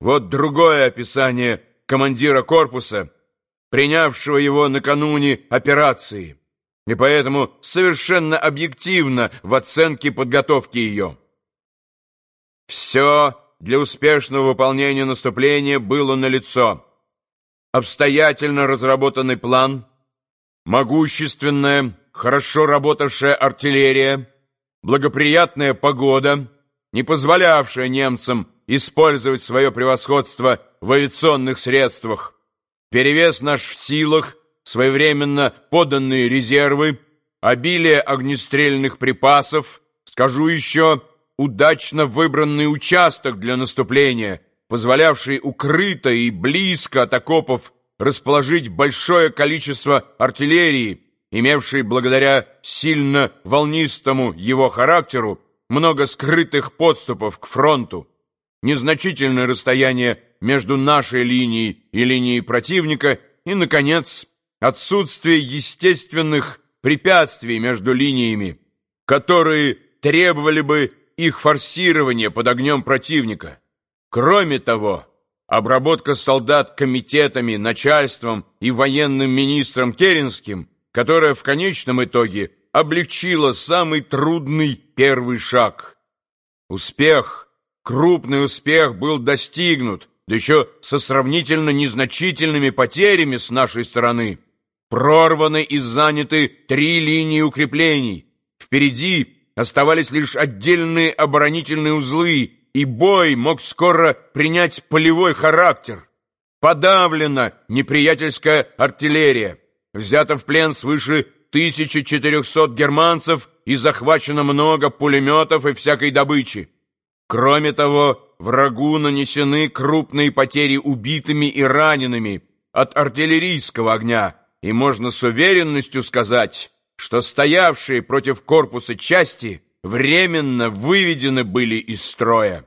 Вот другое описание командира корпуса, принявшего его накануне операции, и поэтому совершенно объективно в оценке подготовки ее. Все для успешного выполнения наступления было налицо. Обстоятельно разработанный план, могущественная, хорошо работавшая артиллерия, благоприятная погода, не позволявшая немцам использовать свое превосходство в авиационных средствах, перевес наш в силах, своевременно поданные резервы, обилие огнестрельных припасов, скажу еще, удачно выбранный участок для наступления, позволявший укрыто и близко от окопов расположить большое количество артиллерии, имевшей благодаря сильно волнистому его характеру много скрытых подступов к фронту, незначительное расстояние между нашей линией и линией противника и, наконец, отсутствие естественных препятствий между линиями, которые требовали бы их форсирования под огнем противника. Кроме того, обработка солдат комитетами, начальством и военным министром Керенским, которая в конечном итоге облегчила самый трудный первый шаг. Успех, крупный успех был достигнут, да еще со сравнительно незначительными потерями с нашей стороны. Прорваны и заняты три линии укреплений. Впереди оставались лишь отдельные оборонительные узлы, и бой мог скоро принять полевой характер. Подавлена неприятельская артиллерия. Взято в плен свыше 1400 германцев и захвачено много пулеметов и всякой добычи. Кроме того, врагу нанесены крупные потери убитыми и ранеными от артиллерийского огня, и можно с уверенностью сказать, что стоявшие против корпуса части временно выведены были из строя.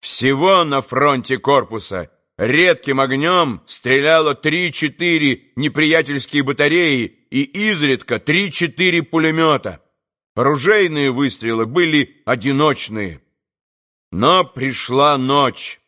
Всего на фронте корпуса редким огнем стреляло 3-4 неприятельские батареи и изредка 3-4 пулемета. Оружейные выстрелы были одиночные. Но пришла ночь.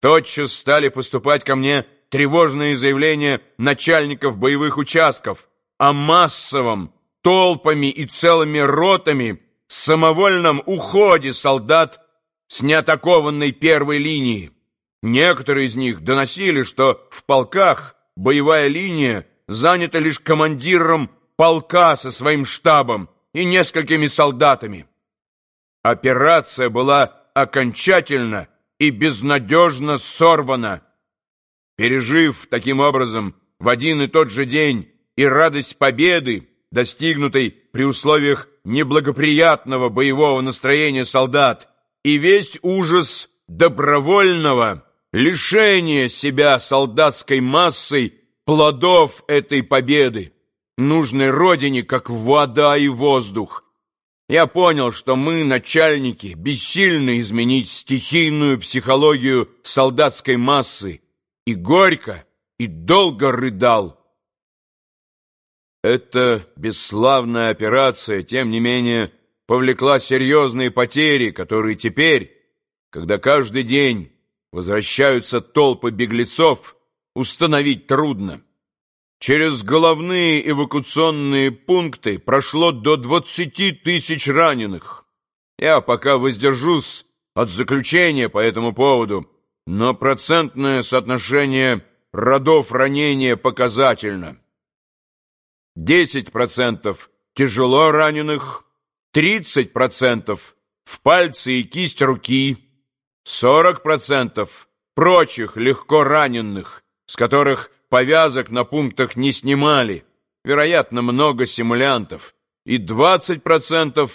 Тотчас стали поступать ко мне тревожные заявления начальников боевых участков о массовом, толпами и целыми ротами самовольном уходе солдат с неатакованной первой линии. Некоторые из них доносили, что в полках боевая линия занята лишь командиром полка со своим штабом и несколькими солдатами. Операция была окончательно и безнадежно сорвана. Пережив таким образом в один и тот же день и радость победы, достигнутой при условиях неблагоприятного боевого настроения солдат, и весь ужас добровольного лишения себя солдатской массой плодов этой победы, нужной родине, как вода и воздух. Я понял, что мы, начальники, бессильны изменить стихийную психологию солдатской массы, и горько, и долго рыдал. Эта бесславная операция, тем не менее, повлекла серьезные потери, которые теперь, когда каждый день возвращаются толпы беглецов, установить трудно. Через головные эвакуационные пункты прошло до 20 тысяч раненых. Я пока воздержусь от заключения по этому поводу, но процентное соотношение родов ранения показательно. 10% тяжело раненых, 30% в пальцы и кисть руки, 40% прочих легко раненых, с которых повязок на пунктах не снимали, вероятно, много симулянтов, и 20%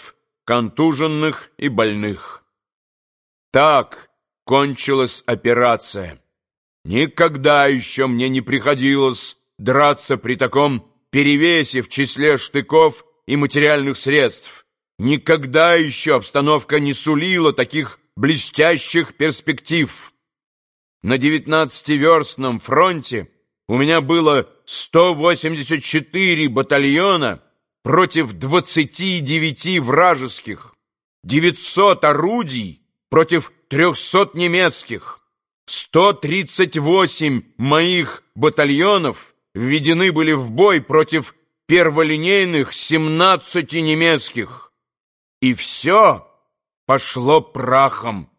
контуженных и больных. Так кончилась операция. Никогда еще мне не приходилось драться при таком перевесе в числе штыков и материальных средств. Никогда еще обстановка не сулила таких блестящих перспектив. На 19-верстном фронте у меня было 184 батальона против 29 вражеских, 900 орудий против 300 немецких, 138 моих батальонов введены были в бой против перволинейных 17 немецких. И все пошло прахом.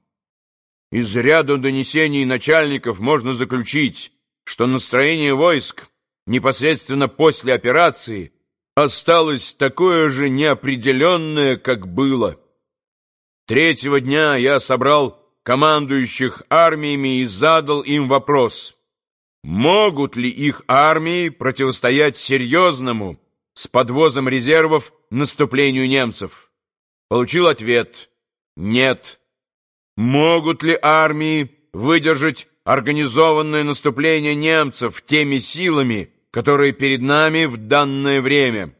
Из ряда донесений начальников можно заключить, что настроение войск непосредственно после операции осталось такое же неопределенное, как было. Третьего дня я собрал командующих армиями и задал им вопрос, могут ли их армии противостоять серьезному с подвозом резервов наступлению немцев. Получил ответ «нет». Могут ли армии выдержать организованное наступление немцев теми силами, которые перед нами в данное время?